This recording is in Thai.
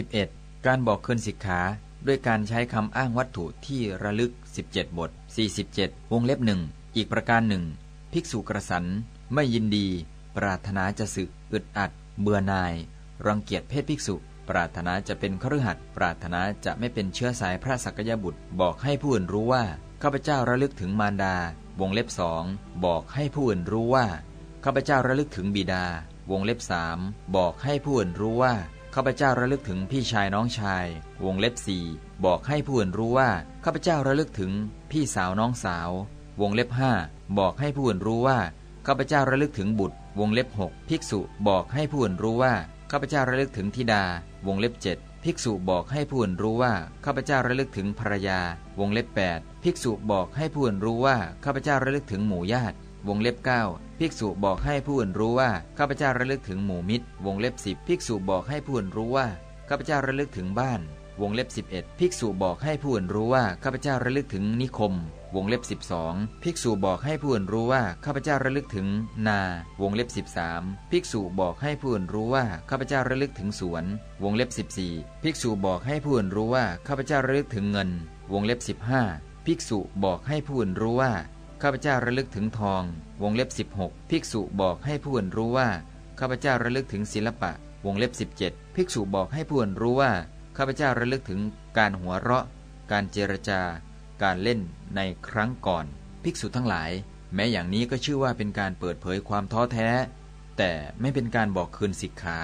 11. การบอกคืนสิกขาด้วยการใช้คำอ้างวัตถุที่ระลึก 17 บท 47 วงเล็บหนึ่งอีกประการหนึ่ง ภิกษุกระสันไม่ยินดี ปรารถนาจะสึกอึดอัด เบื่อนาย รังเกียจเพศภิกษุ ปรารถนาจะเป็นคฤหัสถ์ปรารถนาจะไม่เป็นเชื้อสายพระสักยบุตร บอกให้ผู้อื่นรู้ว่า ข้าพเจ้าระลึกถึงมารดา วงเล็บสองบอกให้ผู้อื่นรู้ว่า ข้าพเจ้าระลึกถึงบิดา วงเล็บสามบอกให้ผู้อื่นรู้ว่า ข้าพเจ้าระลึกถึงพี่ชายน้องชาย วงเล็บสี่บอกให้ผู้อื่นรู้ว่าข้าพเจ้าระลึกถึงพี่สาวน้องสาว วงเล็บห้าบอกให้ผู้อื่นรู้ว่าข้าพเจ้าระลึกถึงบุตร วงเล็บหกภิกษุบอกให้ผู้อื่นรู้ว่าข้าพเจ้าระลึกถึงธิดา วงเล็บเจ็ดภิกษุบอกให้ผู้อื่นรู้ว่าข้าพเจ้าระลึกถึงภรรยา วงเล็บ 8 ภิกษุบอกให้ผู้อื่นรู้ว่าข้าพเจ้าระลึกถึงหมู่ญาติ วงเล็บ 9 ภิกษุบอกให้ผู้อื่นรู้ว่าข้าพเจ้าระลึกถึงหมู่มิตร วงเล็บ 10 ภิกษุบอกให้ผู้อื่นรู้ว่าข้าพเจ้าระลึกถึงบ้าน วงเล็บ 11 ภิกษุบอกให้ผู้อื่นรู้ว่าข้าพเจ้าระลึกถึงนิคม วงเล็บ 12 ภิกษุบอกให้ผู้อื่นรู้ว่าข้าพเจ้าระลึกถึงนา วงเล็บ 13 ภิกษุบอกให้ผู้อื่นรู้ว่าข้าพเจ้าระลึกถึงสวน วงเล็บ 14 ภิกษุบอกให้ผู้อื่นรู้ว่าข้าพเจ้าระลึกถึงเงิน วงเล็บ 15 ภิกษุบอกให้ผู้อื่นรู้ว่า ข้าพเจ้าระลึกถึงทอง วงเล็บ 16 ภิกษุบอกให้ผู้อื่นรู้ว่าข้าพเจ้าระลึกถึงศิลปะ วงเล็บ 17 ภิกษุบอกให้ผู้อื่นรู้ว่าข้าพเจ้าระลึกถึงการหัวเราะ การเจรจา การเล่นในครั้งก่อน ภิกษุทั้งหลาย แม้อย่างนี้ก็ชื่อว่าเป็นการเปิดเผยความท้อแท้ แต่ไม่เป็นการบอกคืนสิกขา